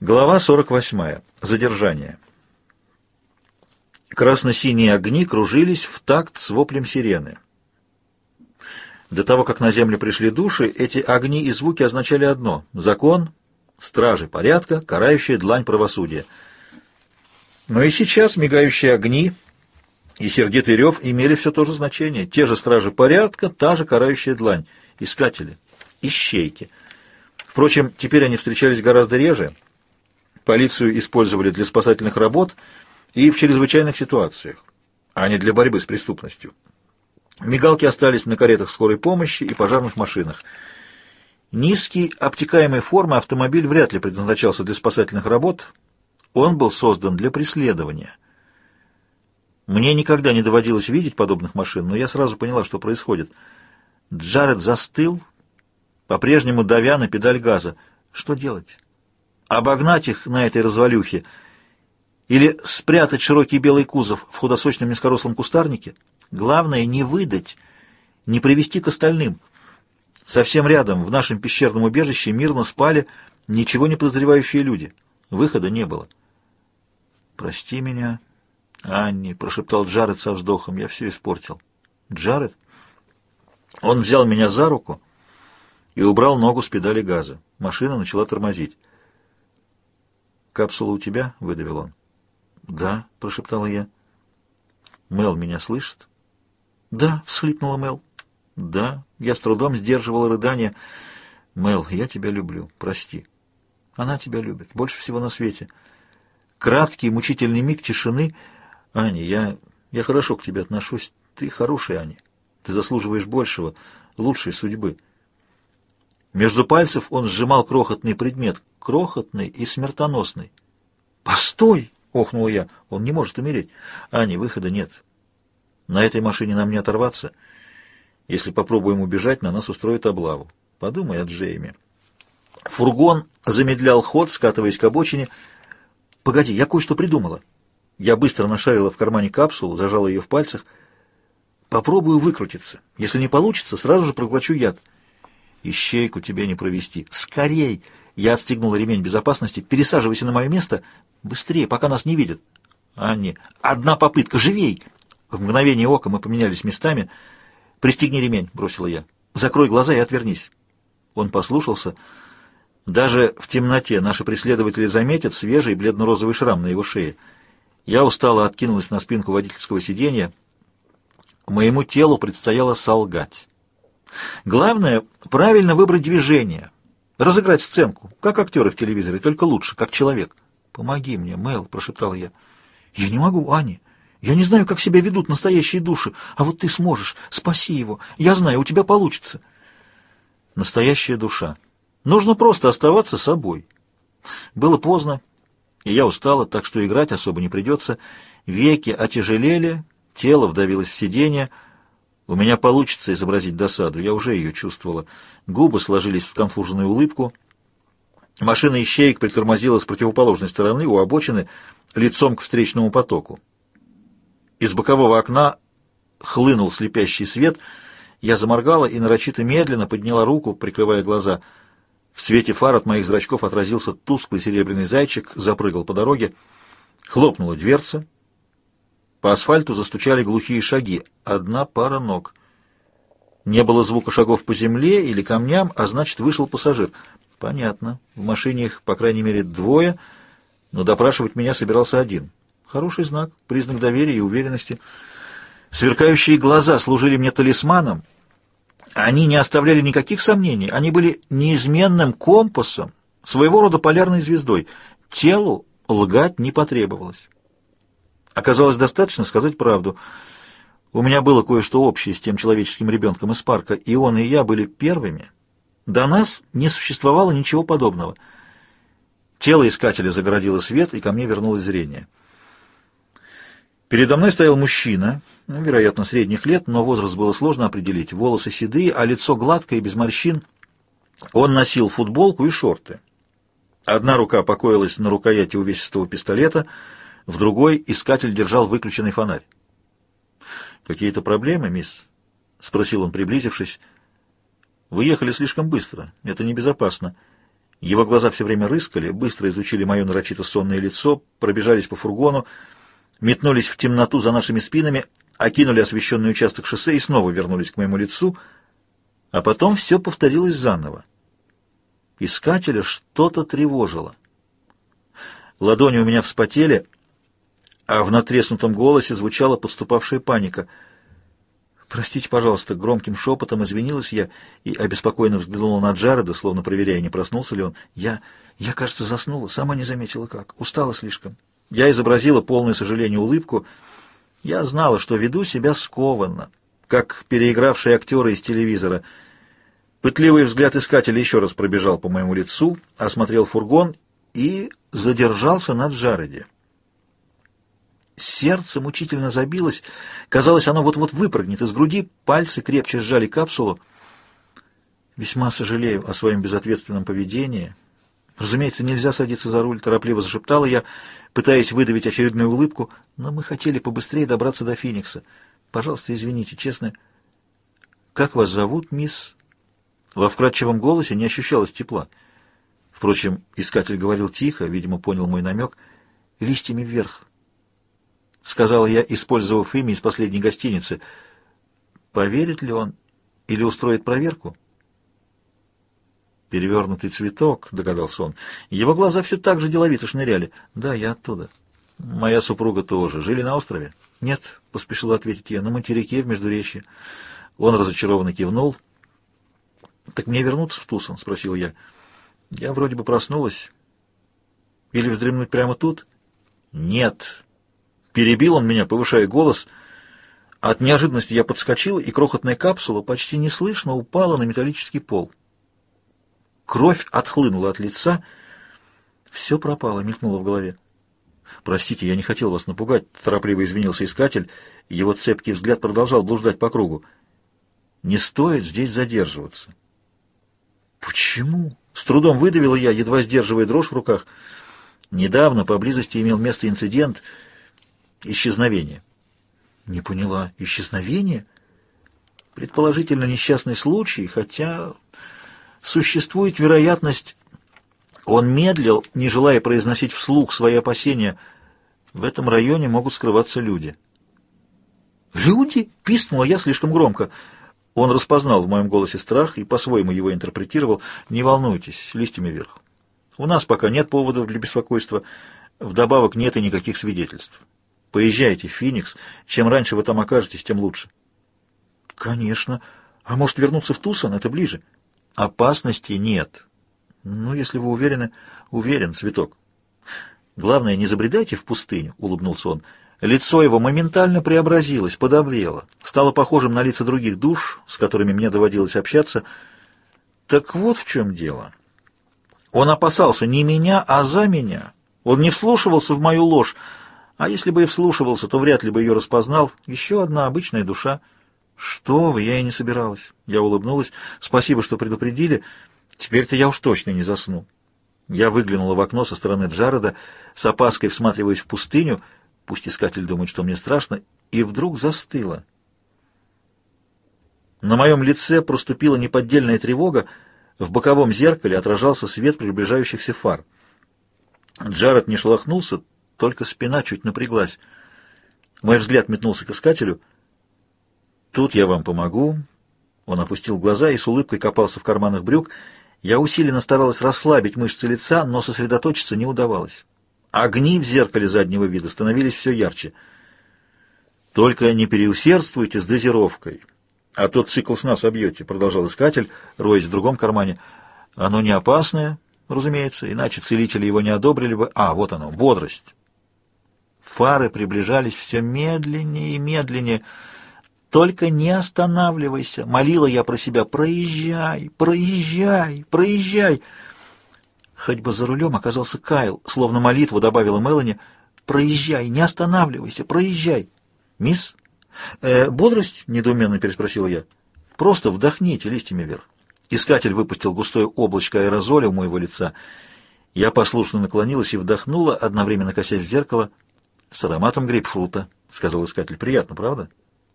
Глава 48. Задержание. Красно-синие огни кружились в такт с воплем сирены. До того, как на землю пришли души, эти огни и звуки означали одно — закон, стражи порядка, карающая длань правосудия. Но и сейчас мигающие огни и сердитый рев имели все то же значение. Те же стражи порядка, та же карающая длань, искатели, ищейки. Впрочем, теперь они встречались гораздо реже — Полицию использовали для спасательных работ и в чрезвычайных ситуациях, а не для борьбы с преступностью. Мигалки остались на каретах скорой помощи и пожарных машинах. Низкий, обтекаемой формы автомобиль вряд ли предназначался для спасательных работ, он был создан для преследования. Мне никогда не доводилось видеть подобных машин, но я сразу поняла, что происходит. Джаред застыл, по-прежнему давя на педаль газа. Что делать? Обогнать их на этой развалюхе или спрятать широкий белый кузов в худосочном низкорослом кустарнике. Главное — не выдать, не привести к остальным. Совсем рядом, в нашем пещерном убежище, мирно спали ничего не подозревающие люди. Выхода не было. «Прости меня, Анни», — прошептал Джаред со вздохом, — «я все испортил». «Джаред?» Он взял меня за руку и убрал ногу с педали газа. Машина начала тормозить. «Капсула у тебя?» — выдавил он. «Да», — прошептала я. «Мел меня слышит?» «Да», — всхлипнула Мел. «Да», — я с трудом сдерживала рыдание. «Мел, я тебя люблю, прости». «Она тебя любит, больше всего на свете». Краткий, мучительный миг тишины. «Аня, я, я хорошо к тебе отношусь. Ты хорошая, Аня. Ты заслуживаешь большего, лучшей судьбы». Между пальцев он сжимал крохотный предмет, крохотный и смертоносный. «Постой!» — охнул я. «Он не может умереть. Ани, выхода нет. На этой машине нам не оторваться. Если попробуем убежать, на нас устроят облаву. Подумай о Джейме». Фургон замедлял ход, скатываясь к обочине. «Погоди, я кое-что придумала». Я быстро нашарила в кармане капсулу, зажала ее в пальцах. «Попробую выкрутиться. Если не получится, сразу же проглочу яд». Ищейку тебе не провести. Скорей! Я отстегнула ремень безопасности. Пересаживайся на мое место. Быстрее, пока нас не видят. Анни, одна попытка, живей! В мгновение ока мы поменялись местами. «Пристегни ремень», — бросила я. «Закрой глаза и отвернись». Он послушался. Даже в темноте наши преследователи заметят свежий бледно-розовый шрам на его шее. Я устало откинулась на спинку водительского сиденья. Моему телу предстояло солгать. Главное — правильно выбрать движение, разыграть сценку, как актеры в телевизоре, только лучше, как человек. «Помоги мне, Мэл», — прошептал я. «Я не могу, Аня. Я не знаю, как себя ведут настоящие души, а вот ты сможешь. Спаси его. Я знаю, у тебя получится». Настоящая душа. Нужно просто оставаться собой. Было поздно, и я устала, так что играть особо не придется. Веки отяжелели, тело вдавилось в сиденье, у меня получится изобразить досаду, я уже ее чувствовала. Губы сложились в сконфуженную улыбку. Машина ищеек притормозила с противоположной стороны у обочины лицом к встречному потоку. Из бокового окна хлынул слепящий свет. Я заморгала и нарочито медленно подняла руку, прикрывая глаза. В свете фар от моих зрачков отразился тусклый серебряный зайчик, запрыгал по дороге. Хлопнула дверца, по асфальту застучали глухие шаги. Одна пара ног. Не было звука шагов по земле или камням, а значит, вышел пассажир. Понятно. В машине их, по крайней мере, двое, но допрашивать меня собирался один. Хороший знак, признак доверия и уверенности. Сверкающие глаза служили мне талисманом. Они не оставляли никаких сомнений. Они были неизменным компасом, своего рода полярной звездой. Телу лгать не потребовалось. Оказалось достаточно сказать правду. У меня было кое-что общее с тем человеческим ребенком из парка, и он и я были первыми. До нас не существовало ничего подобного. Тело искателя загородило свет, и ко мне вернулось зрение. Передо мной стоял мужчина, ну, вероятно, средних лет, но возраст было сложно определить. Волосы седые, а лицо гладкое, без морщин. Он носил футболку и шорты. Одна рука покоилась на рукояти увесистого пистолета — в другой искатель держал выключенный фонарь. «Какие-то проблемы, мисс?» — спросил он, приблизившись. «Вы ехали слишком быстро. Это небезопасно. Его глаза все время рыскали, быстро изучили мое нарочито сонное лицо, пробежались по фургону, метнулись в темноту за нашими спинами, окинули освещенный участок шоссе и снова вернулись к моему лицу, а потом все повторилось заново. Искателя что-то тревожило. Ладони у меня вспотели, а в натреснутом голосе звучала подступавшая паника — «Простите, пожалуйста», — громким шепотом извинилась я и обеспокоенно взглянула на Джареда, словно проверяя, не проснулся ли он. «Я, я, кажется, заснула, сама не заметила как, устала слишком». Я изобразила полное сожаление улыбку. Я знала, что веду себя скованно, как переигравшие актеры из телевизора. Пытливый взгляд искателя еще раз пробежал по моему лицу, осмотрел фургон и задержался на Джареде. Сердце мучительно забилось. Казалось, оно вот-вот выпрыгнет из груди, пальцы крепче сжали капсулу. Весьма сожалею о своем безответственном поведении. Разумеется, нельзя садиться за руль, торопливо зашептала я, пытаясь выдавить очередную улыбку, но мы хотели побыстрее добраться до Феникса. Пожалуйста, извините, честно. Как вас зовут, мисс? Во вкрадчивом голосе не ощущалось тепла. Впрочем, искатель говорил тихо, видимо, понял мой намек. Листьями вверх, — сказала я, использовав имя из последней гостиницы. Поверит ли он или устроит проверку? «Перевернутый цветок», — догадался он. Его глаза все так же деловито шныряли. «Да, я оттуда». «Моя супруга тоже. Жили на острове?» «Нет», — поспешила ответить я, — «на материке в Междуречье». Он разочарованно кивнул. «Так мне вернуться в Тусон?» — спросил я. «Я вроде бы проснулась. Или вздремнуть прямо тут?» «Нет», Перебил он меня, повышая голос. От неожиданности я подскочила, и крохотная капсула почти неслышно упала на металлический пол. Кровь отхлынула от лица. Все пропало, мелькнуло в голове. «Простите, я не хотел вас напугать», — торопливо извинился искатель. Его цепкий взгляд продолжал блуждать по кругу. «Не стоит здесь задерживаться». «Почему?» — с трудом выдавила я, едва сдерживая дрожь в руках. «Недавно поблизости имел место инцидент...» исчезновение. Не поняла. Исчезновение? Предположительно, несчастный случай, хотя существует вероятность... Он медлил, не желая произносить вслух свои опасения. В этом районе могут скрываться люди. «Люди?» — пискнула я слишком громко. Он распознал в моем голосе страх и по-своему его интерпретировал. «Не волнуйтесь, листьями вверх. У нас пока нет поводов для беспокойства. Вдобавок нет и никаких свидетельств. Поезжайте в Феникс. Чем раньше вы там окажетесь, тем лучше. Конечно. А может вернуться в Тусон? Это ближе. Опасности нет. Ну, если вы уверены... Уверен, цветок. Главное, не забредайте в пустыню, улыбнулся он. Лицо его моментально преобразилось, подобрело, стало похожим на лица других душ, с которыми мне доводилось общаться. Так вот в чем дело. Он опасался не меня, а за меня. Он не вслушивался в мою ложь, а если бы и вслушивался, то вряд ли бы ее распознал. Еще одна обычная душа. Что вы, я и не собиралась. Я улыбнулась. Спасибо, что предупредили. Теперь-то я уж точно не засну. Я выглянула в окно со стороны Джареда, с опаской всматриваясь в пустыню, пусть искатель думает, что мне страшно, и вдруг застыла. На моем лице проступила неподдельная тревога, в боковом зеркале отражался свет приближающихся фар. Джаред не шелохнулся, только спина чуть напряглась. Мой взгляд метнулся к искателю. «Тут я вам помогу». Он опустил глаза и с улыбкой копался в карманах брюк. Я усиленно старалась расслабить мышцы лица, но сосредоточиться не удавалось. Огни в зеркале заднего вида становились все ярче. «Только не переусердствуйте с дозировкой, а то цикл с нас обьете», — продолжал искатель, роясь в другом кармане. «Оно не опасное, разумеется, иначе целители его не одобрили бы. А, вот оно, бодрость». Фары приближались все медленнее и медленнее. «Только не останавливайся!» — молила я про себя. «Проезжай, проезжай, проезжай!» Хоть бы за рулем оказался Кайл, словно молитву добавила Мелани. «Проезжай, не останавливайся, проезжай!» «Мисс?» э, «Бодрость?» — недоуменно переспросила я. «Просто вдохните листьями вверх». Искатель выпустил густое облачко аэрозоля у моего лица. Я послушно наклонилась и вдохнула, одновременно косясь в зеркало — с ароматом грейпфрута, — сказал искатель. Приятно, правда?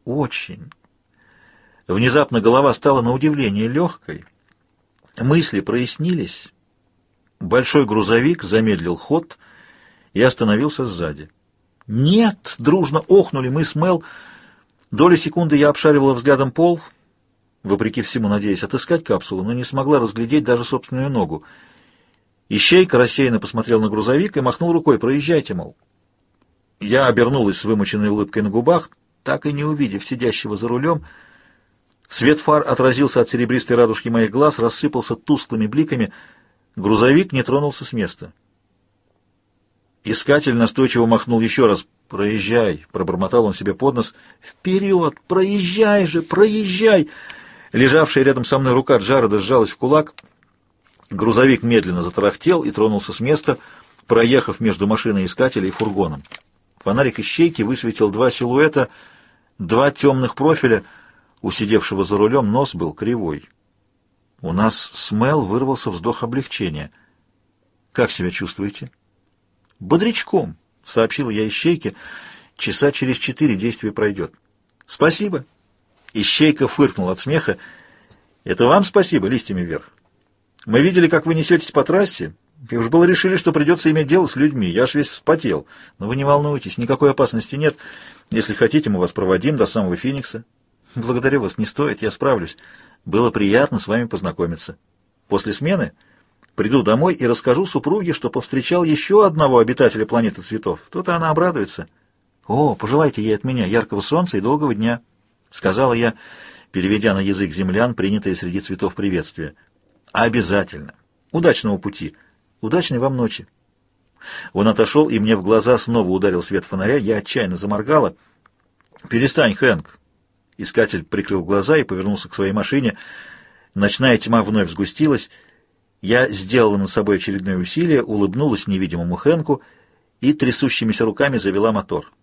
Очень. Внезапно голова стала на удивление легкой. Мысли прояснились. Большой грузовик замедлил ход и остановился сзади. «Нет!» — дружно охнули мы с Мел. Долю секунды я обшаривала взглядом пол, вопреки всему надеясь отыскать капсулу, но не смогла разглядеть даже собственную ногу. Ищейка рассеянно посмотрел на грузовик и махнул рукой «Проезжайте, мол». Я обернулась с вымученной улыбкой на губах, так и не увидев сидящего за рулем. Свет фар отразился от серебристой радужки моих глаз, рассыпался тусклыми бликами. Грузовик не тронулся с места. Искатель настойчиво махнул еще раз. «Проезжай!» — пробормотал он себе под нос. «Вперед! Проезжай же! Проезжай!» Лежавшая рядом со мной рука Джареда сжалась в кулак. Грузовик медленно затарахтел и тронулся с места, проехав между машиной искателя и фургоном. Фонарик ищейки высветил два силуэта, два темных профиля. У сидевшего за рулем нос был кривой. У нас с Мел вырвался вздох облегчения. «Как себя чувствуете?» «Бодрячком», — сообщил я ищейке. «Часа через четыре действие пройдет». «Спасибо». Ищейка фыркнул от смеха. «Это вам спасибо, листьями вверх. Мы видели, как вы несетесь по трассе, и уж было решили, что придется иметь дело с людьми. Я аж весь вспотел. Но вы не волнуйтесь, никакой опасности нет. Если хотите, мы вас проводим до самого Феникса. Благодарю вас, не стоит, я справлюсь. Было приятно с вами познакомиться. После смены приду домой и расскажу супруге, что повстречал еще одного обитателя планеты цветов. То-то она обрадуется. О, пожелайте ей от меня яркого солнца и долгого дня, сказала я, переведя на язык землян, принятое среди цветов приветствие. Обязательно. Удачного пути. Удачной вам ночи. Он отошел, и мне в глаза снова ударил свет фонаря. Я отчаянно заморгала. «Перестань, Хэнк!» Искатель прикрыл глаза и повернулся к своей машине. Ночная тьма вновь сгустилась. Я сделала над собой очередное усилие, улыбнулась невидимому Хэнку и трясущимися руками завела мотор.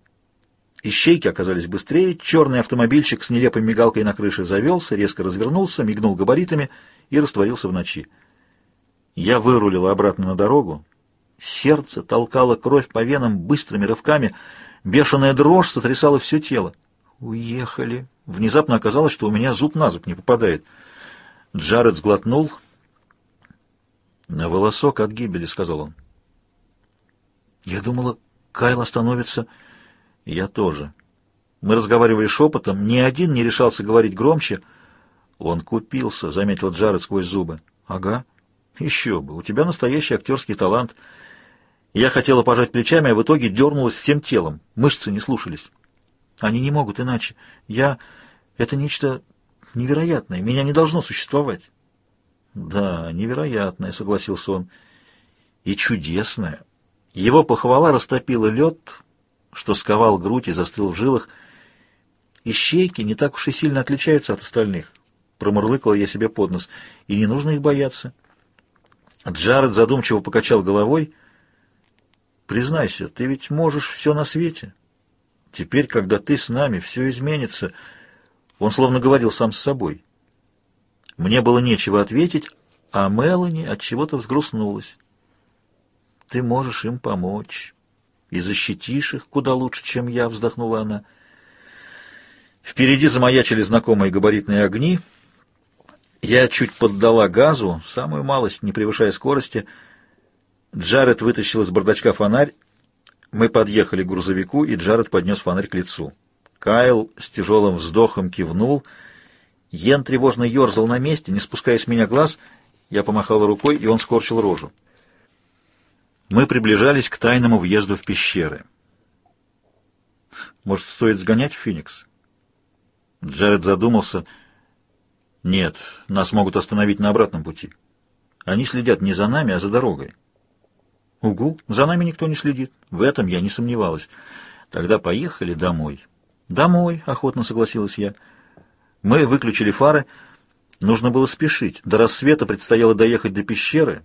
Ищейки оказались быстрее, черный автомобильчик с нелепой мигалкой на крыше завелся, резко развернулся, мигнул габаритами и растворился в ночи. Я вырулила обратно на дорогу. Сердце толкало кровь по венам быстрыми рывками. Бешеная дрожь сотрясала все тело. «Уехали!» Внезапно оказалось, что у меня зуб на зуб не попадает. Джаред сглотнул. «На волосок от гибели», — сказал он. «Я думала, Кайл остановится...» «Я тоже». Мы разговаривали шепотом, ни один не решался говорить громче. «Он купился», — заметил Джаред сквозь зубы. «Ага». Еще бы, у тебя настоящий актерский талант. Я хотела пожать плечами, а в итоге дернулась всем телом. Мышцы не слушались. Они не могут иначе. Я... Это нечто невероятное. Меня не должно существовать. Да, невероятное, согласился он. И чудесное. Его похвала растопила лед, что сковал грудь и застыл в жилах. Ищейки не так уж и сильно отличаются от остальных. Промурлыкала я себе под нос. И не нужно их бояться. Джаред задумчиво покачал головой. «Признайся, ты ведь можешь все на свете. Теперь, когда ты с нами, все изменится». Он словно говорил сам с собой. Мне было нечего ответить, а Мелани от чего-то взгрустнулась. «Ты можешь им помочь и защитишь их куда лучше, чем я», — вздохнула она. Впереди замаячили знакомые габаритные огни — я чуть поддала газу, самую малость, не превышая скорости. Джаред вытащил из бардачка фонарь. Мы подъехали к грузовику, и Джаред поднес фонарь к лицу. Кайл с тяжелым вздохом кивнул. Йен тревожно ерзал на месте, не спуская с меня глаз. Я помахала рукой, и он скорчил рожу. Мы приближались к тайному въезду в пещеры. Может, стоит сгонять в Феникс? Джаред задумался — нет, нас могут остановить на обратном пути. Они следят не за нами, а за дорогой. Угу, за нами никто не следит. В этом я не сомневалась. Тогда поехали домой. Домой, охотно согласилась я. Мы выключили фары. Нужно было спешить. До рассвета предстояло доехать до пещеры,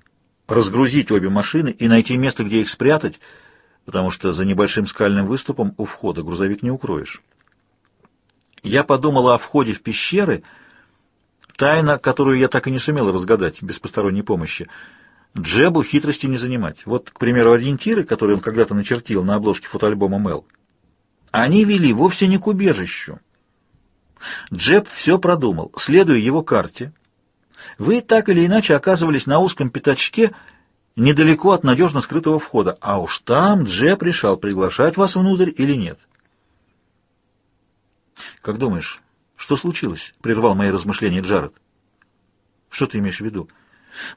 разгрузить обе машины и найти место, где их спрятать, потому что за небольшим скальным выступом у входа грузовик не укроешь. Я подумала о входе в пещеры — Тайна, которую я так и не сумел разгадать без посторонней помощи. Джебу хитрости не занимать. Вот, к примеру, ориентиры, которые он когда-то начертил на обложке фотоальбома Мел, они вели вовсе не к убежищу. Джеб все продумал. Следуя его карте, вы так или иначе оказывались на узком пятачке, недалеко от надежно скрытого входа, а уж там Джеб решал, приглашать вас внутрь или нет. «Как думаешь, что случилось?» — прервал мои размышления Джаред. «Что ты имеешь в виду?»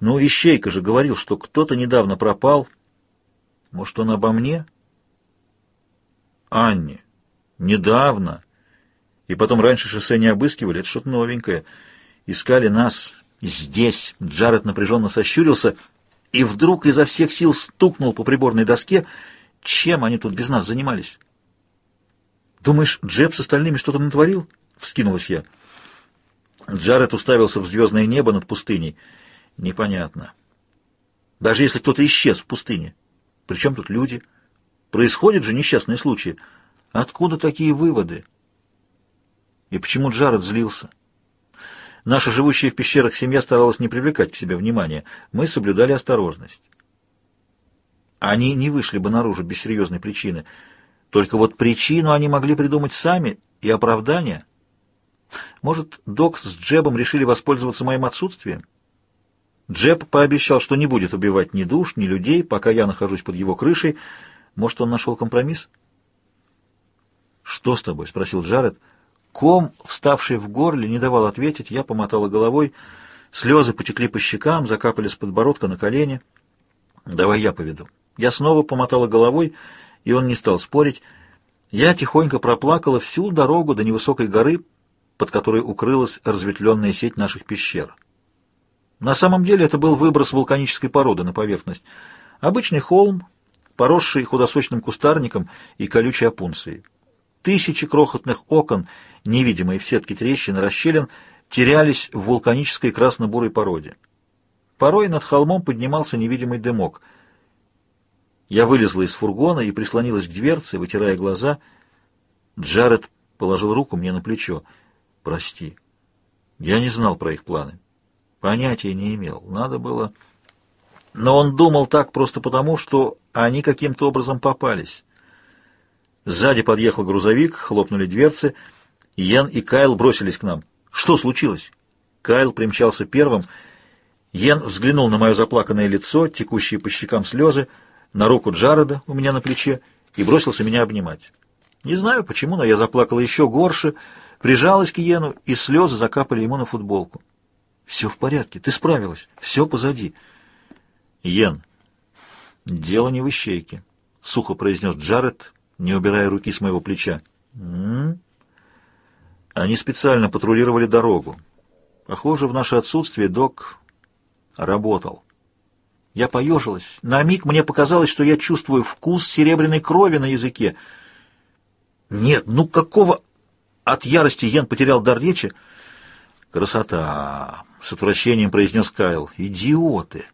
«Ну, Ищейка же говорил, что кто-то недавно пропал. Может, он обо мне?» «Анне, недавно. И потом раньше шоссе не обыскивали, это что-то новенькое. Искали нас здесь». Джаред напряженно сощурился и вдруг изо всех сил стукнул по приборной доске. Чем они тут без нас занимались? «Думаешь, Джеб с остальными что-то натворил?» — вскинулась я. Джаред уставился в звездное небо над пустыней. «Непонятно. Даже если кто-то исчез в пустыне. Причем тут люди? Происходят же несчастные случаи. Откуда такие выводы?» И почему Джаред злился? Наша живущая в пещерах семья старалась не привлекать к себе внимания. Мы соблюдали осторожность. Они не вышли бы наружу без серьезной причины — только вот причину они могли придумать сами и оправдание. Может, Док с Джебом решили воспользоваться моим отсутствием? Джеб пообещал, что не будет убивать ни душ, ни людей, пока я нахожусь под его крышей. Может, он нашел компромисс? «Что с тобой?» — спросил Джаред. Ком, вставший в горле, не давал ответить. Я помотала головой. Слезы потекли по щекам, закапали с подбородка на колени. «Давай я поведу». Я снова помотала головой и он не стал спорить. Я тихонько проплакала всю дорогу до невысокой горы, под которой укрылась разветвленная сеть наших пещер. На самом деле это был выброс вулканической породы на поверхность. Обычный холм, поросший худосочным кустарником и колючей опунцией. Тысячи крохотных окон, невидимые в сетке трещин и расщелин, терялись в вулканической красно-бурой породе. Порой над холмом поднимался невидимый дымок — я вылезла из фургона и прислонилась к дверце, вытирая глаза. Джаред положил руку мне на плечо. «Прости. Я не знал про их планы. Понятия не имел. Надо было...» Но он думал так просто потому, что они каким-то образом попались. Сзади подъехал грузовик, хлопнули дверцы. Йен и Кайл бросились к нам. «Что случилось?» Кайл примчался первым. Йен взглянул на мое заплаканное лицо, текущие по щекам слезы, на руку Джареда у меня на плече и бросился меня обнимать. Не знаю почему, но я заплакала еще горше, прижалась к Йену, и слезы закапали ему на футболку. «Все в порядке, ты справилась, все позади». «Йен, дело не в ищейке», — сухо произнес Джаред, не убирая руки с моего плеча. «М -м -м. Они специально патрулировали дорогу. Похоже, в наше отсутствие док работал. Я поежилась. На миг мне показалось, что я чувствую вкус серебряной крови на языке. Нет, ну какого... От ярости Йен потерял дар речи. «Красота!» — с отвращением произнес Кайл. «Идиоты!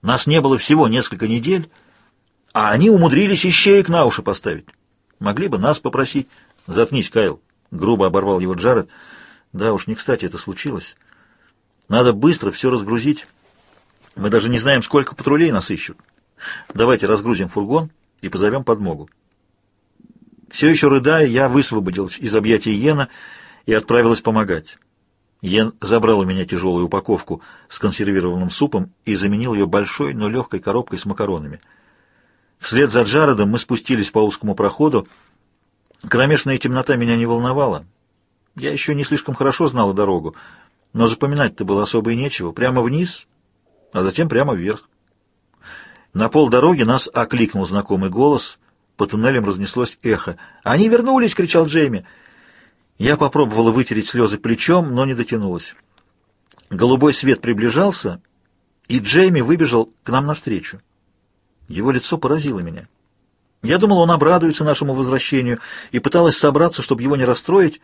Нас не было всего несколько недель, а они умудрились ищеек на уши поставить. Могли бы нас попросить...» «Заткнись, Кайл!» — грубо оборвал его Джаред. «Да уж, не кстати это случилось. Надо быстро все разгрузить». Мы даже не знаем, сколько патрулей нас ищут. Давайте разгрузим фургон и позовем подмогу. Все еще рыдая, я высвободилась из объятий Йена и отправилась помогать. Йен забрал у меня тяжелую упаковку с консервированным супом и заменил ее большой, но легкой коробкой с макаронами. Вслед за Джаредом мы спустились по узкому проходу. Кромешная темнота меня не волновала. Я еще не слишком хорошо знала дорогу, но запоминать-то было особо и нечего. Прямо вниз а затем прямо вверх. На полдороги нас окликнул знакомый голос, по туннелям разнеслось эхо. «Они вернулись!» — кричал Джейми. Я попробовала вытереть слезы плечом, но не дотянулась. Голубой свет приближался, и Джейми выбежал к нам навстречу. Его лицо поразило меня. Я думала, он обрадуется нашему возвращению, и пыталась собраться, чтобы его не расстроить,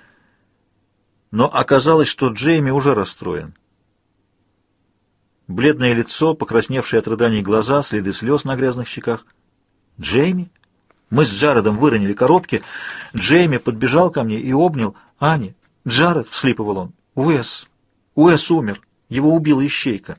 но оказалось, что Джейми уже расстроен. Бледное лицо, покрасневшие от рыданий глаза, следы слез на грязных щеках. «Джейми?» Мы с Джаредом выронили коробки. Джейми подбежал ко мне и обнял. «Ани, Джаред!» — вслипывал он. «Уэс! Уэс умер! Его убила ищейка!»